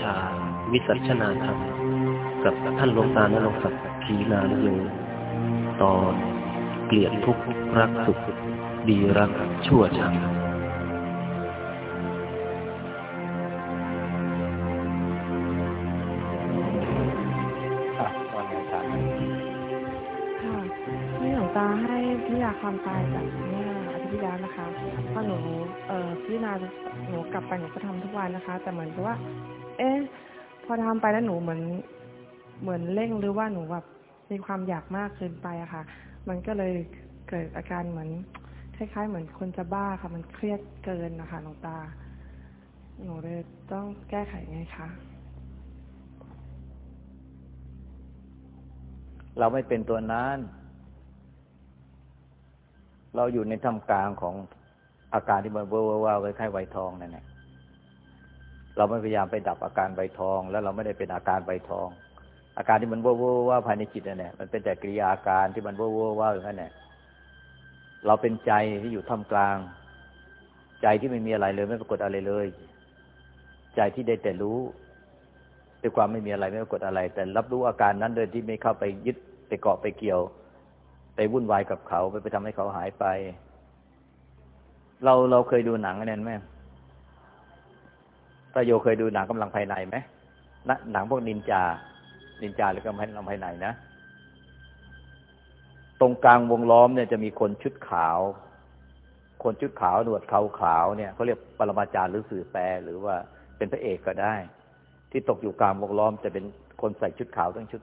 ชา วิสัชนาธรรม กับท่านหลวงตานรงศักดิ์ขีนานโยตอนเกลียดทุกข์รักสุข ดีรักชั่วชังอะว่าไงครับค่ะที่หลวงตาให้พิจารณาความตายจากเมื่ออาทิตย์ที่แล้วนะคะพอหนูเอ่อพิจารณาหนูกลับไปหนูก็ทำทุกวันนะคะ แต่เหมือนกับว่า เอ๊ะพอทำไปแล้วหนูเหมือนเหมือนเร่งหรือว่าหนูแบบมีความอยากมากเกินไปอะค่ะ มันก็เลยเกิดอาการเหมือนคล้ายๆ เหมือนคนจะบ้าค่ะ มันเครียดเกินนะคะหลวงตา หนูเลยต้องแก้ไขไงคะเราไม่เป็นตัวนั้น เราอยู่ในท่ามกลางของอาการที่มันเวอร์ว่าไว้คล้ายไวทองนั่นแหละ เราไม่พยายามไปดับอาการวัยทอง แล้วเราไม่ได้เป็นอาการใบทอง อาการที่มันวูบวาบภายในจิตนั่นแหละมันเป็นแต่กิริยาอาการที่มันเวอร์ว่าอย่างนั้นแหละเราเป็นใจที่อยู่ท่ามกลาง ใจที่ไม่มีอะไรเลย ไม่ปรากฏอะไรเลย ใจที่ได้แต่รู้ด้วยความไม่มีอะไรไม่ปรากฏอะไร แต่รับรู้อาการนั้นโดยที่ไม่เข้าไปยึดไปเกาะไปเกี่ยว ไปวุ่นวายกับเขา ไปไปทำให้เขาหายไป เราเราเคยดูหนังอันนั้นไหม ตาโยเคยดูหนังกำลังภายในไหมนะหนังพวกนินจา นินจาหรือกำลังภายในนะ ตรงกลางวงล้อมเนี่ยจะมีคนชุดขาว คนชุดขาวหนวดเขาขาวเนี่ยเขาเรียกปรมาจารย์หรือสื่อแปลหรือว่าเป็นพระเอกก็ได้ ที่ตกอยู่กลางวงล้อมจะเป็นคนใส่ชุดขาวทั้งชุด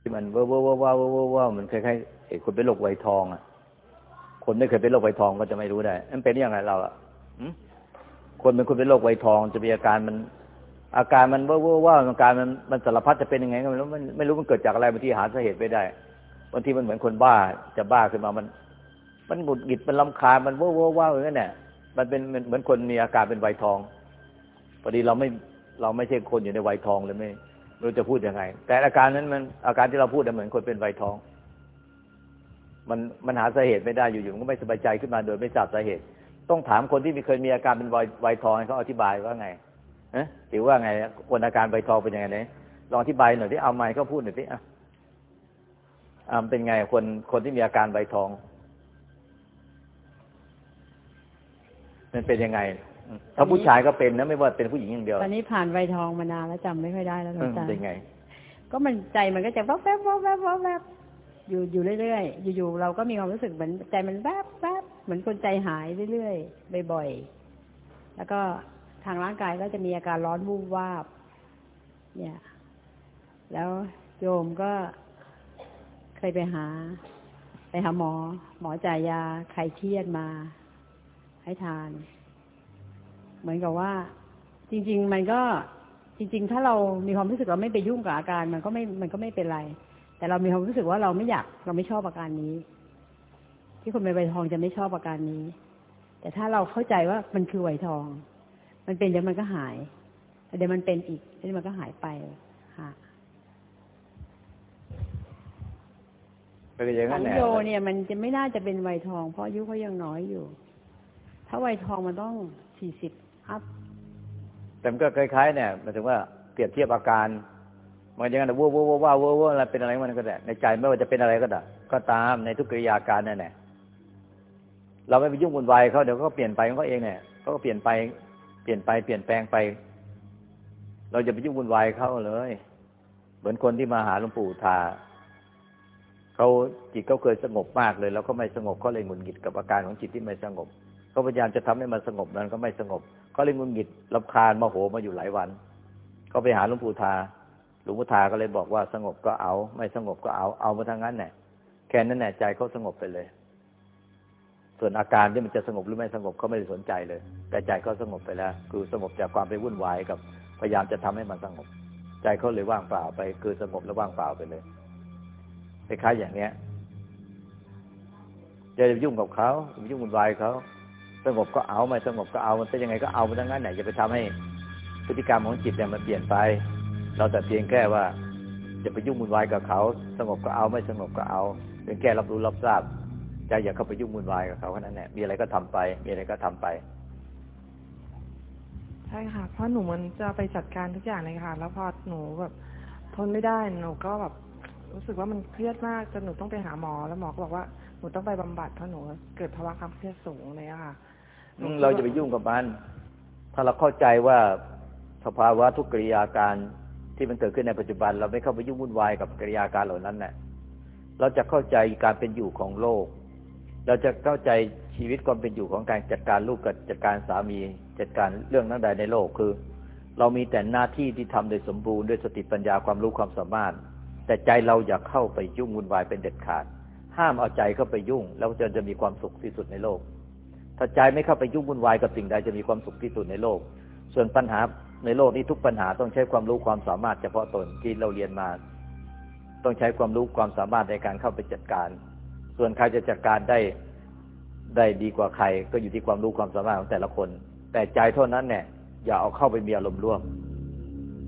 ที่มันว่าว่าว่าว่าว่าวมันคล้ายๆไอ้คนเป็นโรคไวทองอะ คนไม่เคยเป็นโรคไวทองก็จะไม่รู้ได้ มันเป็นยังไงเราอะหึ คนเป็นคนเป็นโรคไวทองจะมีอาการมัน อาการมันว่าว่าว่าอาการมันมันสารพัดจะเป็นยังไงก็ไม่รู้มันไม่รู้มันเกิดจากอะไรบางทีหาสาเหตุไม่ได้บางทีมันเหมือนคนบ้าจะบ้าขึ้นมามัน มันหงุดหงิดมันลำคาญมันว่าว่าว่าอย่างนั้นแหละมันเป็นเหมือนคนมีอาการเป็นไวทองพอดีเราไม่เราไม่ใช่คนอยู่ในไวทองเลยไม่ไม่รู้จะพูดยังไง แต่อาการนั้นมันอาการที่เราพูดเหมือนคนเป็นไวทอง มันมันหาสาเหตุไม่ได้อยู่ๆก็ไม่สบายใจขึ้นมาโดยไม่ทราบสาเหตุ ต้องถามคนที่มีเคยมีอาการเป็นไวไวทองให้เขาอธิบายว่าไงเอ๊ะถือว่าไงคนอาการไวทองเป็นยังไงเนี่ยลองอธิบายหน่อยที่เอาไม้เขาพูดหน่อยที่อะอ่าเป็นไงคนคนที่มีอาการไวทอง มันเป็นยังไงถ้าผู้ชายก็เป็นนะไม่ว่าเป็นผู้หญิงอย่างเดียวตอนนี้ผ่านใบทองมานานแล้วจำไม่ค่อยได้แล้วหลวงตาเป็นไง ก็มันใจมันก็จะแวบแวบแวบแวบแวบแวบ อยู่อยู่เรื่อยๆ อยู่ๆเราก็มีความรู้สึกเหมือนใจมันแวบแวบเหมือนคนใจหายเรื่อยๆบ่อยๆแล้วก็ทางร่างกายก็จะมีอาการร้อนวูบวาบ เนี่ย แล้วโยมก็เคยไปหา ไปหาหมอ หมอจ่ายยาใครเครียดมา ให้ทาน เหมือนกับว่า จริง ๆ มันก็จริง ๆ ถ้าเรามีความรู้สึกเราไม่ไปยุ่งกับอาการ มันก็ไม่มันก็ไม่เป็นไร แต่เรามีความรู้สึกว่าเราไม่อยาก เราไม่ชอบอาการนี้ ที่คนเป็นไวทองจะไม่ชอบอาการนี้ แต่ถ้าเราเข้าใจว่ามันคือไวทอง มันเป็นเดี๋ยวมันก็หายเดี๋ยวมันเป็นอีกเดี๋ยวมันก็หายไปค่ะเป็นอย่างขนั้อนงแหละโยเนี่ย มันจะไม่น่าจะเป็นไวทอง เพราะอายุเขายังน้อยอยู่ ถ้าไวทองมันต้องสี่สิบอัพแต่มันก็คล้ายๆ เนี่ยหมายถึงว่าเปรียบเทียบอาการ มันอย่างนั้นว้าวว้าวว้าวว้าวว้าอะไรเป็นอะไรมันก็ได้ ในใจไม่ว่าจะเป็นอะไรก็ได้ก็ตามในทุกกิริยาการนั่นแหละเราไม่ไปยุ่งวุ่นวายเขาเดี๋ยวเขาก็เปลี่ยนไปของเขาเองเนี่ยเขาก็เปลี่ยนไปเปลี่ยนไปเปลี่ยนแปลงไป เราจะไปยุ่งวุ่นวายเขาเลย เหมือนคนที่มาหาหลวงปู่ทาเขาจิตเขาเคยสงบมากเลย แล้วก็ไม่สงบเขาเลยหงุดหงิดกับอาการของจิตที่ไม่สงบเขาพยายามจะทำให้มันสงบนั้นก็ไม่สงบเขาเลยหงุดหงิดรำคาญโมโหมาอยู่หลายวันเขาไปหาหลวงปู่ทา หลวงปู่ทาก็เลยบอกว่าสงบก็เอา ไม่สงบก็เอาเอามาทั้งนั้นแหละแค่นั้นแหละใจเขาสงบไปเลย ส่วนอาการที่มันจะสงบหรือไม่สงบเขาไม่ได้สนใจเลย แต่ใจเขาสงบไปแล้ว คือสงบจากความไปวุ่นวายกับพยายามจะทำให้มันสงบ ใจเขาเลยว่างเปล่าไป คือสงบแล้วว่างเปล่าไปเลยคล้ายๆอย่างเนี้ยจะไปยุ่งกับเขาไปยุ่งวุ่นวายเขาสงบก็เอาไม่สงบก็เอามันเป็นยังไงก็เอามันทั้งนั้นไหนจะไปทำให้พฤติกรรมของจิตเนี่ยมันเปลี่ยนไป เราแต่เพียงแค่ว่าจะไปยุ่งวุ่นวายกับเขา สงบก็เอาไม่สงบก็เอาเพียงแค่รับรู้รับทราบใจอย่าเข้าไปยุ่งวุ่นวายกับเขาแค่นั้นแหละมีอะไรก็ทำไป มีอะไรก็ทำไปถช่ค่ะเพราะหนูมันจะไปจัดการทุกอย่างเลยค่ะ แล้วพอหนูแบบทนไม่ได้หนูก็แบบรู้สึกว่ามันเครียดมากจนหนูต้องไปหาหมอแล้วหมอก็บอกว่าหนูต้องไปบำบัดเพราะหนูเกิดภาวะความเครียดสูงเลยอะค่ะหนูอืมเราจะไปยุ่งกับมัน ถ้าเราเข้าใจว่าสภาวะทุกกิริยาการ ที่มันเกิดขึ้นในปัจจุบัน เราไม่เข้าไปยุ่งวุ่นวายกับกิริยาการเหล่านั้นเนี่ยเราจะเข้าใจการเป็นอยู่ของโลก เราจะเข้าใจชีวิตความเป็นอยู่ของการจัดการลูกกับจัดการสามีจัดการเรื่องนั้นใดในโลกคือ เรามีแต่หน้าที่ที่ทำโดยสมบูรณ์ด้วยสติปัญญาความรู้ความสามารถ แต่ใจเราอย่าเข้าไปยุ่งวุ่นวายเป็นเด็ดขาด ห้ามเอาใจเข้าไปยุ่ง แล้วจะจะมีความสุขที่สุดในโลก ถ้าใจไม่เข้าไปยุ่งวุ่นวายกับสิ่งใดจะมีความสุขที่สุดในโลก ส่วนปัญหา ในโลกนี้ทุกปัญหาต้องใช้ความรู้ความสามารถเฉพาะตนที่เราเรียนมา ต้องใช้ความรู้ความสามารถในการเข้าไปจัดการ ส่วนใครจะจัดการได้ได้ดีกว่าใคร ก็อยู่ที่ความรู้ความสามารถของแต่ละคน แต่ใจเท่านั้นเนี่ยอย่าเอาเข้าไปมีอารมณ์ร่วม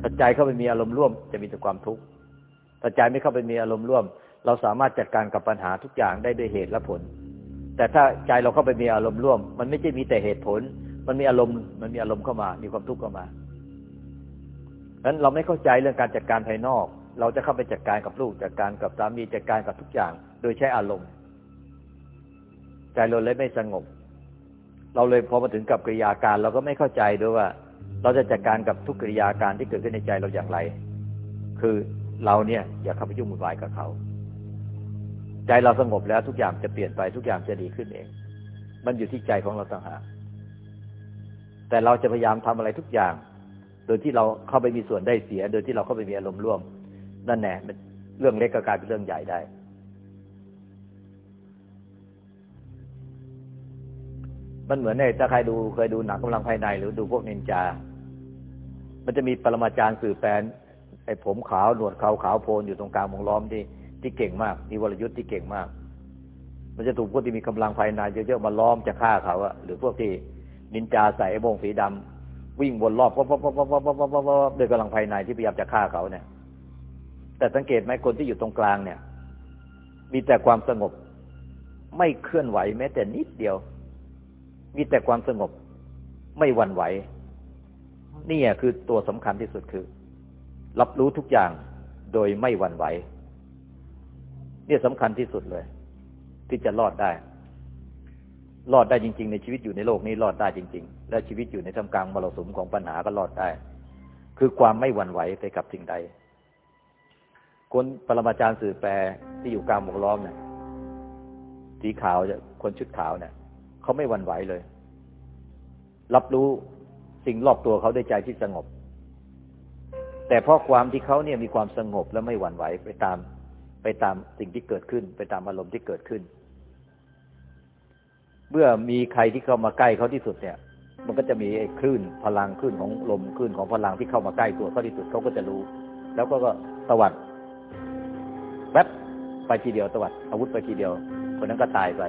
ถ้าใจเข้าไปมีอารมณ์ร่วม จะมีแต่ความทุกข์ถ้าใจไม่เข้าไปมีอารมณ์ร่วม เราสามารถจัดการกับปัญหาทุกอย่างได้ด้วยเหตุและผล แต่ถ้าใจเราเข้าไปมีอารมณ์ร่วม มันไม่ใช่มีแต่เหตุผล มันมีอารมณ์ มันมีอารมณ์เข้ามา มีความทุกข์เข้ามา นั้นเราไม่เข้าใจเรื่องการจัดการภายนอก เราจะเข้าไปจัดการกับลูกจัดการกับสามีจัดการกับทุกอย่าง โดยใช้อารมณ์ใจเราเลยไม่สงบ เราเลยพอมาถึงกับกิริยาการ เราก็ไม่เข้าใจด้วยว่า เราจะจัดการกับทุกกิริยาการที่เกิดขึ้นในใจเราอย่างไร คือเราเนี่ย อย่าเข้าไปยุ่งวุ่นวายกับเขา ใจเราสงบแล้วทุกอย่างจะเปลี่ยนไปทุกอย่างจะดีขึ้นเอง มันอยู่ที่ใจของเราต่างหากแต่เราจะพยายามทำอะไรทุกอย่าง โดยที่เราเข้าไปมีส่วนได้เสีย โดยที่เราเข้าไปมีอารมณ์ร่วม นั่นแน่เรื่องเล็กก็กลายเป็นเรื่องใหญ่ได้ มันเหมือนในถ้าใครดูเคยดูหนังกำลังภายใน หรือดูพวกนินจา มันจะมีปรมาจารย์สื่อแปลนไอ้ผมขาวหนวดขาวขาวโพลนอยู่ตรงกลางวงล้อมที่ที่เก่งมากมีวรยุทธ์ที่เก่งมาก มันจะถูกพวกที่มีกำลังภายในเยอะๆมาล้อมจะฆ่าเขาอะหรือพวกที่นินจาใส่ไอ้โมงสีดำ วิ่งวนรอบปั๊บปั๊บปั๊บปั๊บปั๊บปั๊บปั๊บปั๊บด้วยกำลังภายในที่พยายามจะฆ่าเขาเนี่ย แต่สังเกตไหมคนที่อยู่ตรงกลางเนี่ย มีแต่ความสงบ ไม่เคลื่อนไหวแม้แต่นิดเดียว มีแต่ความสงบ ไม่หวั่นไหวนี่คือตัวสำคัญที่สุดคือ รับรู้ทุกอย่างโดยไม่หวั่นไหวเนี่ยสำคัญที่สุดเลย ที่จะรอดได้ รอดได้จริง ๆ ในชีวิตอยู่ในโลกนี้รอดได้จริง ๆ และชีวิตอยู่ในท่ามกลางมรสุมของปัญหาก็รอดได้ คือความไม่หวั่นไหวไปกับสิ่งใด คนปรมาจารย์สื่อแปลที่อยู่กลางวงล้อมเนี่ยสีขาวคนชุดขาวเนี่ยเขาไม่หวั่นไหวเลย รับรู้สิ่งรอบตัวเขาด้วยใจที่สงบ แต่เพราะความที่เขาเนี่ยมีความสงบและไม่หวั่นไหวไปตาม ไปตามสิ่งที่เกิดขึ้น ไปตามอารมณ์ที่เกิดขึ้น เมื่อมีใครที่เข้ามาใกล้เขาที่สุดเนี่ย มันก็จะมีไอ้คลื่นพลังคลื่นของลมคลื่นของพลังที่เข้ามาใกล้ตัวเขาที่สุดเขาก็จะรู้ แล้วก็ก็ตวัดแวบไปทีเดียวตวัดอาวุธไปทีเดียว คนนั้นก็ตายไป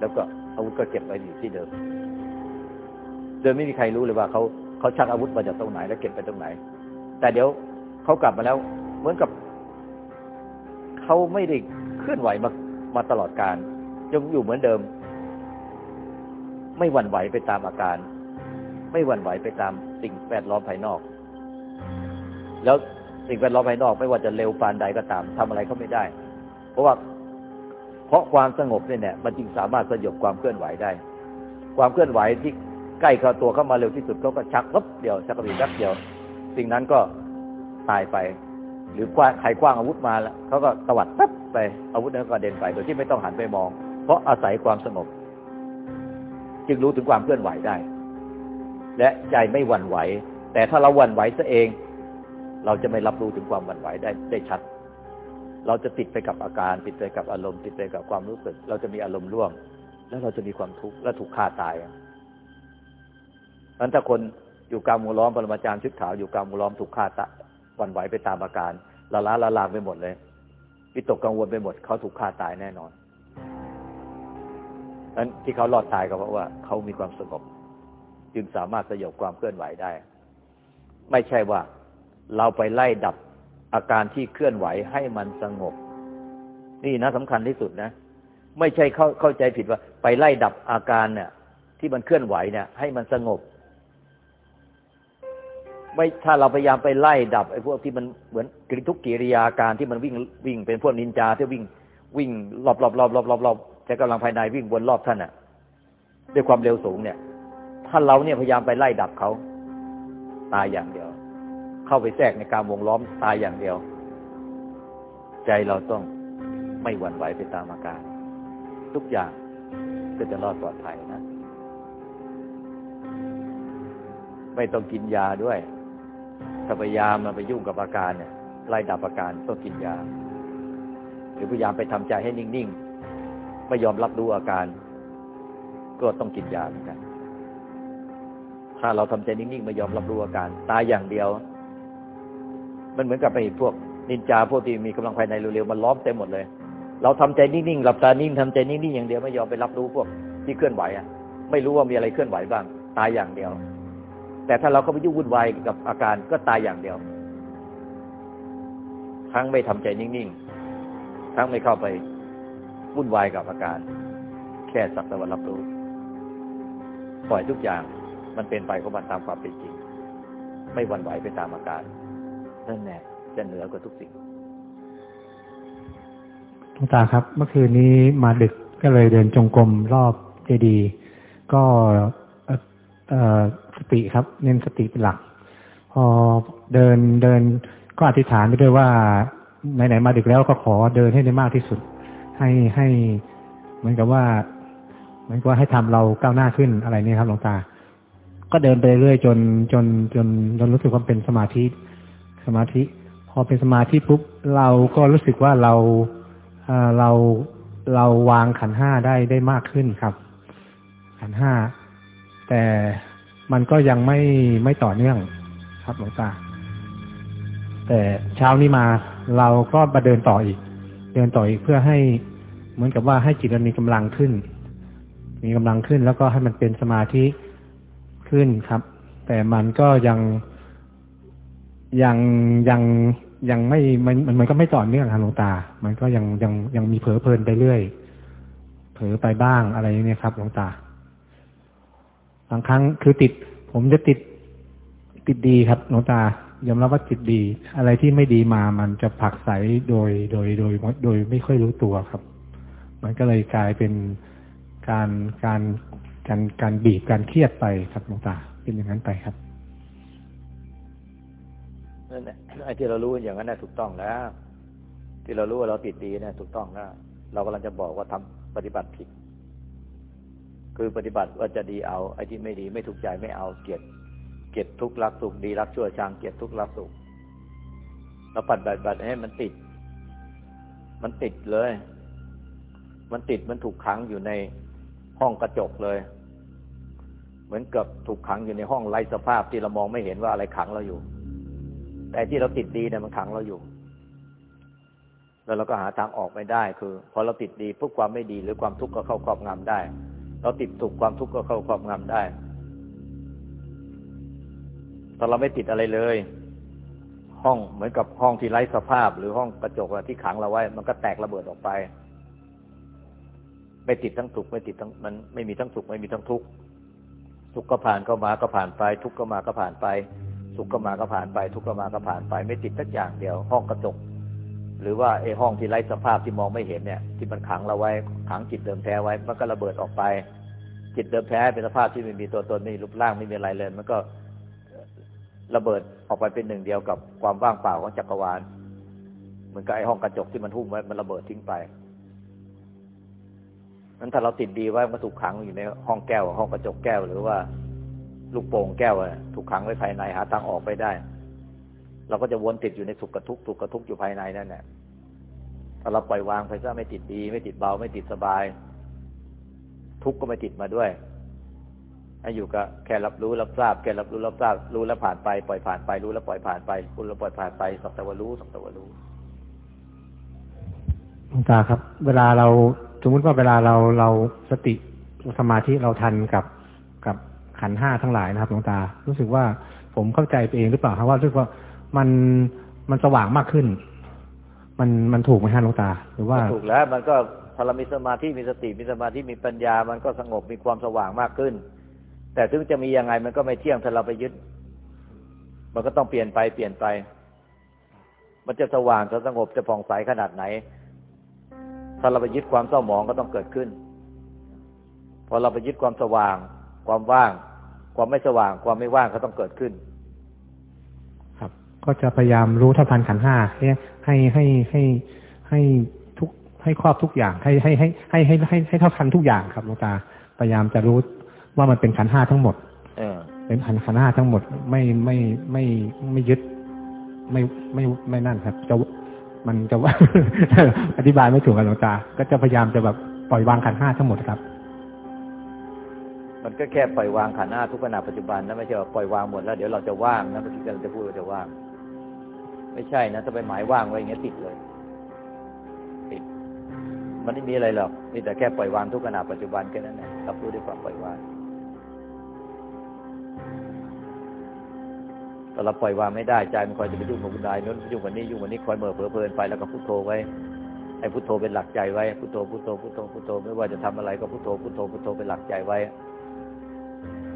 แล้วก็อาวุธก็เก็บไว้อยู่ที่เดิมโดยไม่มีใครรู้เลยว่าเขาเขาชักอาวุธมาจากตรงไหนแล้วเก็บไปตรงไหน แต่เดี๋ยวเขากลับมาแล้ว เหมือนกับเขาไม่ได้เคลื่อนไหวมามาตลอดการยังอยู่เหมือนเดิม ไม่หวั่นไหวไปตามอาการ ไม่หวั่นไหวไปตามสิ่งแวดล้อมภายนอก แล้วสิ่งแวดล้อมภายนอกไม่ว่าจะเร็วปานใดก็ตามทำอะไรเขาไม่ได้ เพราะว่าเพราะความสงบเนี่ย มันจึงสามารถสยบความเคลื่อนไหวได้ ความเคลื่อนไหวที่ใกล้เข้าตัวเข้ามาเร็วที่สุดเขาก็ชักปุ๊บเดียวชักกระบี่แป๊บเดียว สิ่งนั้นก็ตายไป หรือใครคว้างอาวุธมาแล้วเขาก็ตวัดปั๊บไปอาวุธนั้นก็เด่นไปโดยที่ไม่ต้องหันไปมอง เพราะอาศัยความสงบ จึงรู้ถึงความเคลื่อนไหวได้ และใจไม่หวั่นไหว แต่ถ้าเราหวั่นไหวซะเอง เราจะไม่รับรู้ถึงความหวั่นไหวได้ได้ชัด เราจะติดไปกับอาการ ติดไปกับอารมณ์ ติดไปกับความรู้สึก เราจะมีอารมณ์ร่วม แล้วเราจะมีความทุกข์และถูกฆ่าตายนั้นถ้าคนอยู่กลางมูล้อมปรมาจารย์ชุดขาวอยู่กลางมูล้อมถูกฆ่าตะวันไหวไปตามอาการละล้าละลางไปหมดเลยวิตกกังวลไปหมดเขาถูกฆ่าตายแน่นอน นั้นที่เขารอดตายก็เพราะว่าเขามีความสงบ จึงสามารถสยบความเคลื่อนไหวได้ ไม่ใช่ว่าเราไปไล่ดับอาการที่เคลื่อนไหวให้มันสงบ นี่นะสำคัญที่สุดนะ ไม่ใช่เข้าเข้าใจผิดว่า ไปไล่ดับอาการเนี่ย ที่มันเคลื่อนไหวเนี่ย ให้มันสงบ ไม่ถ้าเราพยายามไปไล่ดับไอ้พวกที่มันเหมือนกริทุกกิริยาการที่มันวิ่งวิ่งเป็นพวกนินจาที่วิ่งวิ่งรอบรอบรอบรอบรอบรอบ ใช้กำลังภายในวิ่งวนรอบท่านอะ ด้วยความเร็วสูงเนี่ย ถ้าเราเนี่ยพยายามไปไล่ดับเขาตายอย่างเดียว เข้าไปแทรกในการวงล้อมตายอย่างเดียว ใจเราต้องไม่หวั่นไหวไปตามอาการ ทุกอย่างก็จะรอดปลอดภัยนะ ไม่ต้องกินยาด้วย ถ้าพยายามมาไปยุ่งกับอาการเนี่ยไล่ดับอาการต้องกินยา หรือพยายามไปทำใจให้นิ่ง ๆ ไม่ยอมรับรู้อาการ ก็ต้องกินยาเหมือนกัน ถ้าเราทำใจนิ่งๆไม่ยอมรับรู้อาการ ตายอย่างเดียว มันเหมือนกับไอ้พวกนินจาพวกที่มีกำลังภายในเร็วๆมันล้อมเต็มหมดเลย เราทำใจนิ่งๆหลับตานิ่งทำใจนิ่งๆอย่างเดียวไม่ยอมไปรับรู้พวกที่เคลื่อนไหวอะ ไม่รู้ว่ามีอะไรเคลื่อนไหวบ้าง ตายอย่างเดียว แต่ถ้าเราก็ไปยุ่งวุ่นวายกับอาการก็ตายอย่างเดียว ทั้งไม่ทำใจนิ่งๆทั้งไม่เข้าไป วุ่นวายกับอาการ แค่สักแต่ว่ารับรู้ ปล่อยทุกอย่างมันเป็นไปของมันตามความเป็นจริง ไม่หวั่นไหวไปตามอาการนั่นแหละจะเหนือกว่าทุกสิ่งหลวงตาครับ เมื่อคืนนี้มาดึกก็เลยเดินจงกรมรอบเจดีย์ก็สติครับ เน้นสติเป็นหลัก พอเดินเดินก็อธิษฐานไปด้วยว่าไหนๆมาดึกแล้วก็ขอเดินให้ได้มากที่สุด ให้ให้เหมือนกับว่าเหมือนกับว่าให้ทำเราก้าวหน้าขึ้นอะไรนี่ครับหลวงตา ก็เดินไปเรื่อยจนจนจนจนรู้สึกว่าเป็นสมาธิ สมาธิ พอเป็นสมาธิปุ๊บเราก็รู้สึกว่าเราเออเราเราวางขันห้าได้ได้มากขึ้นครับ ขันห้าแต่มันก็ยังไม่ไม่ต่อเนื่องครับหลวงตา แต่เช้านี้มาเราก็มาเดินต่ออีก เดินต่ออีกเพื่อให้เหมือนกับว่าให้จิตมันมีกำลังขึ้น มีกำลังขึ้นแล้วก็ให้มันเป็นสมาธิขึ้นครับ แต่มันก็ยังยังยังยังไม่มันมันมันก็ไม่ต่อเนื่องครับหลวงตา มันก็ยังยังยังมีเผลอเพลินไปเรื่อย เผลอไปบ้างอะไรอย่างเนี้ยครับหลวงตา บางครั้งคือติด ผมจะติดติดดีครับหลวงตา ยอมรับว่าติดดี อะไรที่ไม่ดีมามันจะผักไสโดยโดยโดย โดยไม่ค่อยรู้ตัวครับ มันก็เลยกลายเป็นการการการการบีบการเครียดไปครับหลวงตาเป็นอย่างนั้นไปครับนั่นแหละไอ้ที่เรารู้อย่างนั้นน่ะถูกต้องแล้ว ที่เรารู้ว่าเราติดดีเนี่ยถูกต้องแล้วเรากำลังจะบอกว่าทำปฏิบัติผิด คือปฏิบัติว่าจะดีเอาไอ้ที่ไม่ดีไม่ถูกใจไม่เอาเกลียด เกลียดทุกข์รักสุขดีรักชั่วชังเกลียดทุกข์รักสุขเราปัดบัดบัดให้มันติด มันติดเลย มันติดมันถูกขังอยู่ในห้องกระจกเลย เหมือนกับถูกขังอยู่ในห้องไร้สภาพที่เรามองไม่เห็นว่าอะไรขังเราอยู่ แต่ที่เราติดดีเนี่ยมันขังเราอยู่ แล้วเราก็หาทางออกไม่ได้ คือพอเราติดดีปุ๊บความไม่ดีหรือความทุกข์ก็เข้าครอบงำได้ เราติดสุขความทุกข์ก็เข้าครอบงำได้ ถ้าเราไม่ติดอะไรเลย ห้องเหมือนกับห้องที่ไร้สภาพ หรือห้องกระจกที่ขังเราไว้ มันก็แตกระเบิดออกไป ไม่ติดทั้งสุขไม่ติดทั้งมันไม่มีทั้งสุขไม่มีทั้งทุกข์สุขก็ผ่านเข้ามาก็ผ่านไป ทุกข์ก็มาก็ผ่านไป สุขก็มาก็ผ่านไป ทุกข์ก็มาก็ผ่านไป ไม่ติดสักอย่างเดียว ห้องกระจก หรือว่าไอ้ห้องที่ไร้สภาพที่มองไม่เห็นเนี่ย ที่มันขังเราไว้ ขังจิตเดิมแท้ไว้ มันก็ระเบิดออกไป จิตเดิมแท้เป็นสภาพที่ไม่มีตัวตนไม่มีรูปร่างไม่มีอะไรเลย มันก็ ระเบิดออกไปเป็นหนึ่งเดียวกับความว่างเปล่าของจักรวาล เหมือนกับไอ้ห้องกระจกที่มันหุ้มไว้มันระเบิดทิ้งไปนั้นถ้าเราติดดีไว้มันถูกขังอยู่ในห้องแก้ว ห้องกระจกแก้วหรือว่าลูกโป่งแก้วอะถูกขังไว้ภายในหาทางออกไปได้ เราก็จะวนติดอยู่ในสุขกับทุกข์สุขกับทุกข์อยู่ภายในนั่นแหละถ้าเราปล่อยวางไปซะไม่ติดดี ไม่ติดเบาไม่ติดสบาย ทุกข์ก็ไม่ติดมาด้วย ให้อยู่กับแค่รับรู้รับทราบแค่รับรู้รับทราบรู้แล้วผ่านไปปล่อยผ่านไปรู้แล้วปล่อยผ่านไปรู้แล้วปล่อยผ่านไปสักแต่ว่ารู้สักแต่ว่ารู้หลวงตาครับ เวลาเราสมมติว่าเวลาเราเราสติสมาธิเราทันกับกับขันธ์ห้าทั้งหลายนะครับหลวงตา รู้สึกว่าผมเข้าใจไปเองหรือเปล่าครับว่ารู้สึกว่ามันมันสว่างมากขึ้น มันมันถูกไหมฮะหลวงตา หรือว่าถูกแล้ว มันก็พอเรามีสมาธิมีสติมีสมาธิมีปัญญา มันก็สงบมีความสว่างมากขึ้น แต่ถึงจะมียังไงมันก็ไม่เที่ยงถ้าเราไปยึด มันก็ต้องเปลี่ยนไปเปลี่ยนไป มันจะสว่างจะสงบจะผ่องใสขนาดไหน ถ้าเราไปยึดความเศร้าหมองก็ต้องเกิดขึ้น พอเราไปยึดความสว่าง ความว่าง ความไม่สว่าง ความไม่ว่างก็ต้องเกิดขึ้น ครับ ก็จะพยายามรู้เท่าทันขันห้าให้ให้ให้ให้ให้ทุกให้ครอบทุกอย่างให้ให้ให้ให้ให้ให้ให้เท่าทันทุกอย่างครับหลวงตาพยายามจะรู้ ว่ามันเป็นขันธ์ห้าทั้งหมดเออเป็นขันธ์ขันธ์ห้าทั้งหมด ไม่ไม่ไม่ไม่ยึด ไม่ไม่ไม่นั่นครับ จะมันจะว่าอธิบายไม่ถูกกันหลวงตา ก็จะพยายามจะแบบปล่อยวางขันธ์ห้าทั้งหมดครับ มันก็แค่ปล่อยวางขันธ์หน้าทุกขณะปัจจุบันนะไม่ใช่ว่าปล่อยวางหมดแล้วเดี๋ยวเราจะว่างนะเมื่อกี้กำลังจะพูดว่าจะว่าง ไม่ใช่นะถ้าไปหมายว่างไว้อย่างเงี้ยติดเลยติดมันไม่มีอะไรหรอกมีแต่แค่ปล่อยวางทุกขณะปัจจุบันแค่นั้นแหละรับรู้ด้วยความปล่อยวาง แต่เราปล่อยวางไม่ได้ใจมันคอยจะไปยุ่งกับคุณนายนู้นยุ่งกับนี้ยุ่งกับนี้คอยเหม่อเผลอเพลินไปแล้วก็พุทโธไว้ให้พุทโธเป็นหลักใจไว้พุทโธพุทโธพุทโธพุทโธไม่ว่าจะทำอะไรก็พุทโธพุทโธพุทโธเป็นหลักใจไว้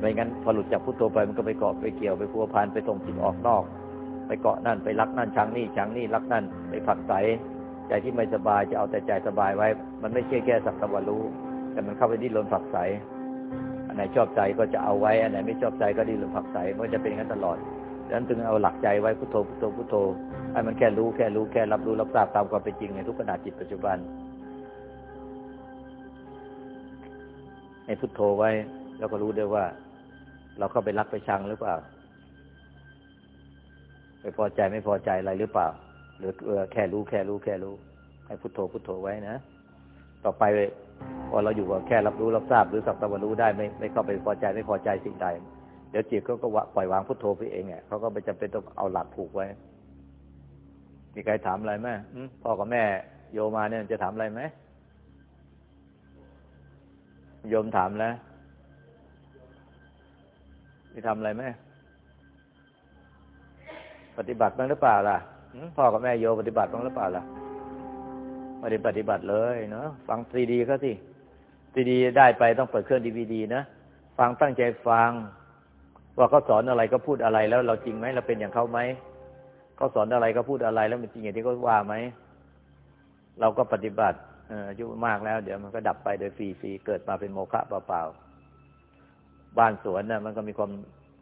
ไม่งั้นพอหลุดจากพุทโธไปมันก็ไปเกาะไปเกี่ยวไปพัวพันไปส่งจิตออกนอก ไปเกาะนั่นไปรักนั่นชังนี่ชังนี่รักนั่นไปผักใสใจที่ไม่สบายจะเอาแต่ใจสบายไว้ มันไม่ใช่แค่สักตะวันรู้ แต่มันเข้าไปดิ้นรนผักใสอันไหนชอบใจก็จะเอาไว้อันไหนไม่ชอบใจก็ดิ้นรนผักใสมันจะเป็นงั้นตลอด นั้นจึงเอาหลักใจไว้พุทโธพุทโธพุทโธให้มันแค่รู้แค่รู้แค่รับรู้รับทราบตามความเป็นจริงในทุกขณะจิตปัจจุบันให้พุทโธไว้ แล้วก็รู้ด้วยว่า เราเข้าไปรักไปชังหรือเปล่า ไปพอใจไม่พอใจอะไรหรือเปล่า หรือเออแค่รู้แค่รู้แค่รู้ ให้พุทโธพุทโธไว้นะต่อไปพอเราอยู่กับแค่รับรู้รับทราบหรือสักตะวันรู้ได้ไม่ไม่เข้าไปพอใจไม่พอใจสิ่งใด เดี๋ยวจิตเขาก็ปล่อยวางพุทโธไปเองเนี่ยเขาก็ไม่จำเป็นต้องเอาหลักผูกไว้ มีใครถามอะไรไหมอืมพ่อกับแม่โยมาเนี่ยจะถามอะไรไหมโยมถามแล้วมีทำอะไรไหมปฏิบัติบ้างหรือเปล่าล่ะหืมพ่อกับแม่โยปฏิบัติบ้างหรือเปล่าล่ะไม่ได้ปฏิบัติเลยเนาะฟังซีดีก็สิซีดีได้ไปต้องเปิดเครื่องดีวีดีนะ ฟังตั้งใจฟัง ว่าเขาสอนอะไรก็พูดอะไรแล้วเราจริงไหมเราเป็นอย่างเขาไหมเขาสอนอะไรก็พูดอะไรแล้วมันจริงอย่างที่เขาว่าไหมเราก็ปฏิบัติอายุมากแล้ว เดี๋ยวมันก็ดับไปโดยฟรีๆเกิดมาเป็นโมฆะเปล่าๆบ้านสวนน่ะ มันก็มีความ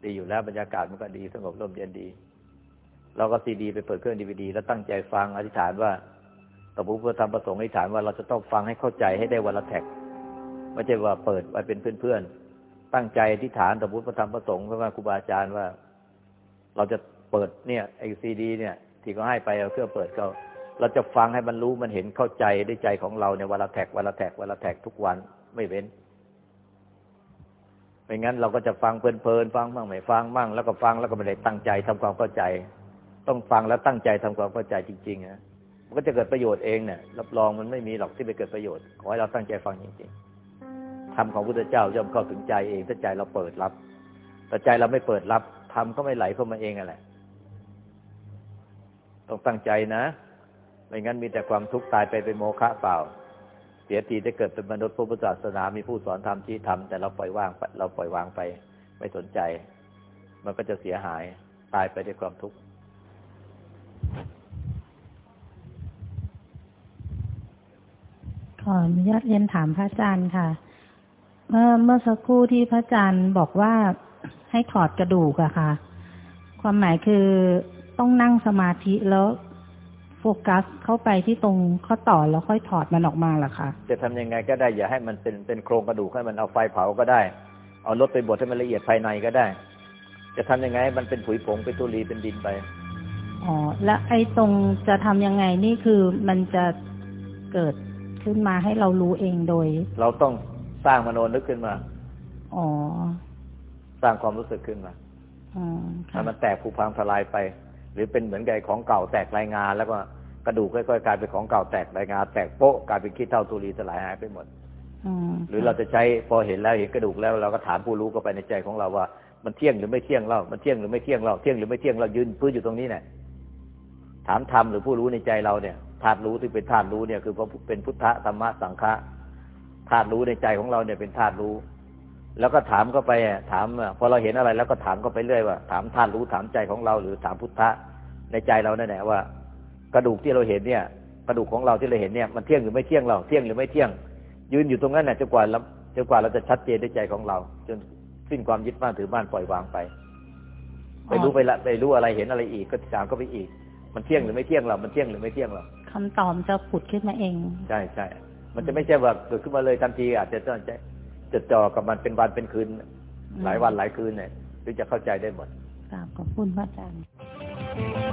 ดีอยู่แล้วบรรยากาศมันก็ดีสงบร่มเย็นดี เราก็ซีดีไปเปิดเครื่องดีวดีแล้วตั้งใจฟังอธิษฐานว่าตบุพระธรรมประสงค์อธิษฐานว่าเราจะต้องฟังให้เข้าใจให้ได้วันละแท็กไม่ใช่ว่าเปิดไว้เป็นเพื่อนๆ ตั้งใจอธิษฐานตบุพระธรรมประสงค์เพราะว่าครูบาอาจารย์ว่า เราจะเปิดเนี่ยไอซีดี เนี่ย ที่เขาให้ไปเอาเครื่องเปิดก็ เราจะฟังให้มันรู้มันเห็นเข้าใจได้ใจของเราในวันละแท็กวันละแท็กวันละแท็กทุกวันไม่เว้นไม่งั้นเราก็จะฟังเพลินๆฟังบ้างไม่ฟังบ้างแล้วก็ฟังแล้วก็ไม่ได้ตั้งใจทำความเข้าใจ ต้องฟังแล้วตั้งใจทำความเข้าใจจริงๆนะมันก็จะเกิดประโยชน์เองเนี่ยรับรองมันไม่มีหรอกที่ไปเกิดประโยชน์ขอให้เราตั้งใจฟังจริงๆ ทำของพุทธเจ้าย่อมเข้าถึงใจเองถ้าใจเราเปิดรับแต่ใจเราไม่เปิดรับทำก็ไม่ไหลเข้ามาเองอะไรต้องตั้งใจนะ ไม่งั้นมีแต่ความทุกข์ตายไปเป็นโมฆะเปล่า เสียทีได้เกิดเป็นมนุษย์ผู้พุทธศาสนา มีผู้สอนธรรมชี้ธรรมแต่เราปล่อยวางเราปล่อยวางไป ไม่สนใจ มันก็จะเสียหายตายไปด้วยความทุกข์ขออนุญาตเรียนถามพระอาจารย์ค่ะ เมื่อเมื่อสักครู่ที่พระอาจารย์บอกว่าให้ถอดกระดูกอะค่ะ ความหมายคือต้องนั่งสมาธิแล้วโฟกัสเข้าไปที่ตรงข้อต่อแล้วค่อยถอดมันออกมาเหรอคะจะทำยังไงก็ได้อย่าให้มันเป็นเป็นโครงกระดูกให้มันเอาไฟเผาก็ได้ เอารถไปบดให้มันละเอียดภายในก็ได้ จะทำยังไงให้มันเป็นผุยผงเป็นตุลีเป็นดินไปอ๋อแล้วไอ้ตรงจะทำยังไงนี่คือมันจะเกิดขึ้นมาให้เรารู้เองโดย เราต้อง สร้างมโนนึกขึ้นมาอ๋อสร้างความรู้สึกขึ้นมาอืมให้ค่ะมันแตกผุพังทลายไป หรือเป็นเหมือนไก่ของเก่าแตกรายงาน แล้วก็กระดูกค่อยๆกลายเป็นของเก่าแตกรายงาน แตกโป๊ะกลายเป็นขี้เท่าตุลีสลายหายไปหมดอืมหรือเราจะใช้พอเห็นแล้วเห็นกระดูกแล้วเราก็ถามผู้รู้เข้าไปในใจของเราว่า มันเที่ยงหรือไม่เที่ยงเล่ามันเที่ยงหรือไม่เที่ยงเล่าเที่ยงหรือไม่เที่ยงเรายืนพื้นอยู่ตรงนี้เนี่ยถามธรรมหรือผู้รู้ในใจเราเนี่ยธาตุรู้ที่เป็นธาตุรู้เนี่ยคือพระเป็นพุทธธรรมะสังฆะ ธาตุรู้ในใจของเราเนี่ยเป็นธาตุรู้ แล้วก็ถามเข้าไปอะถามอะพอเราเห็นอะไร แล้วก็ถามเข้าไปเรื่อยว่า ถามท่านรู้ถามใจของเรา หรือถามพุทธะในใจเรานั่นแหละว่า กระดูกที่เราเห็นเนี่ย กระดูกของเราที่เราเห็นเนี่ยมันเที่ยงหรือไม่เที่ยงเราเที่ยงหรือไม่เที่ยง ยืนอยู่ตรงนั้นน่ะจนกว่าเราจนกว่าเราจะชัดเจนด้วยใจของเรา จนสิ้นความยึดมั่นถือมั่นปล่อยวางไปไปรู้ไปละไปรู้อะไรเห็นอะไรอีกก็ถามก็ไปอีก มันเที่ยงหรือไม่เที่ยงเรา มันเที่ยงหรือไม่เที่ยงเราคำตอบจะผุดขึ้นมาเอง ใช่ใช่ มันจะไม่ใช่ว่าเกิดขึ้นมาเลยทันทีอาจจะต้องใจจดจ่อกับมันเป็นวันเป็นคืน หลายวันหลายคืนเนี่ยถึงจะเข้าใจได้หมดกราบขอบคุณพระอาจารย์